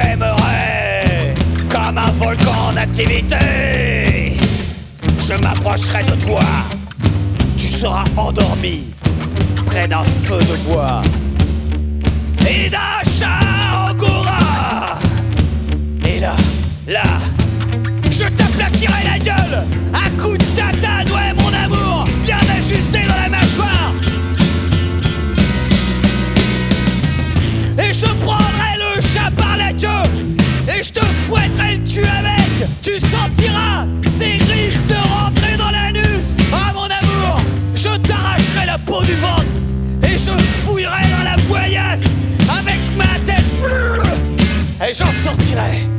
t'aimerai comme un volcan en activité. Je m'approcherai de toi, tu seras endormi près d'un feu de bois. Et j'en sortirai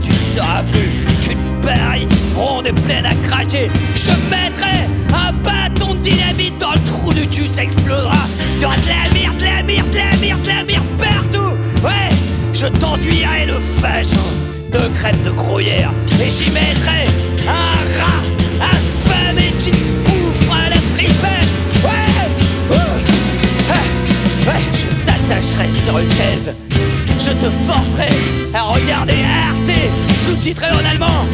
tu ne seras plus qu'une barrique ronde et pleine à craquer Je te mettrai un bâton de dynamite dans le trou du cul, ça explosera Tu auras de la merde, de la merde, de la merde, de la merde partout Ouais Je t'enduirai le vagin de crème de gruyère Et j'y mettrai un rat affamé qui bouffera la tripesse Ouais. Ah. Ouais, je t'attacherai sur une chaise. Je te forcerai à regarder sous-titré en allemand.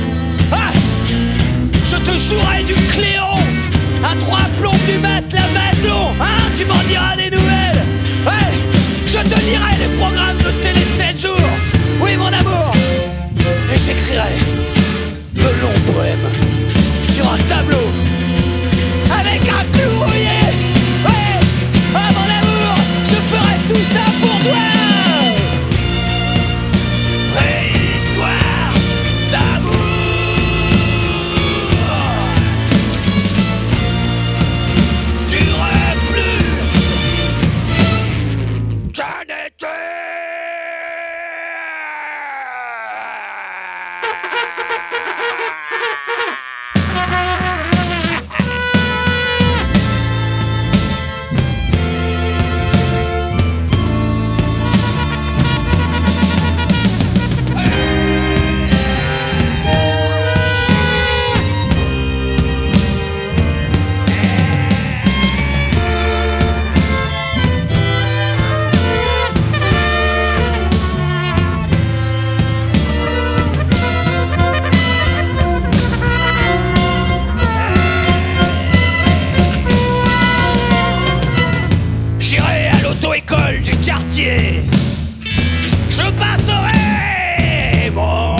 je passerai mon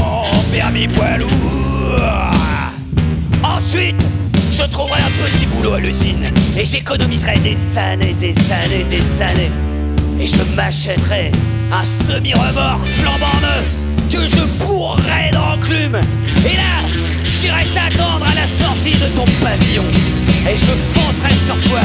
permis poids lourd. Ensuite, je trouverai un petit boulot à l'usine et j'économiserai des années, des années, des années. Et je m'achèterai un semi-remorque flambant neuf que je bourrerai d'enclume. Et là, j'irai t'attendre à la sortie de ton pavillon et je foncerai sur toi.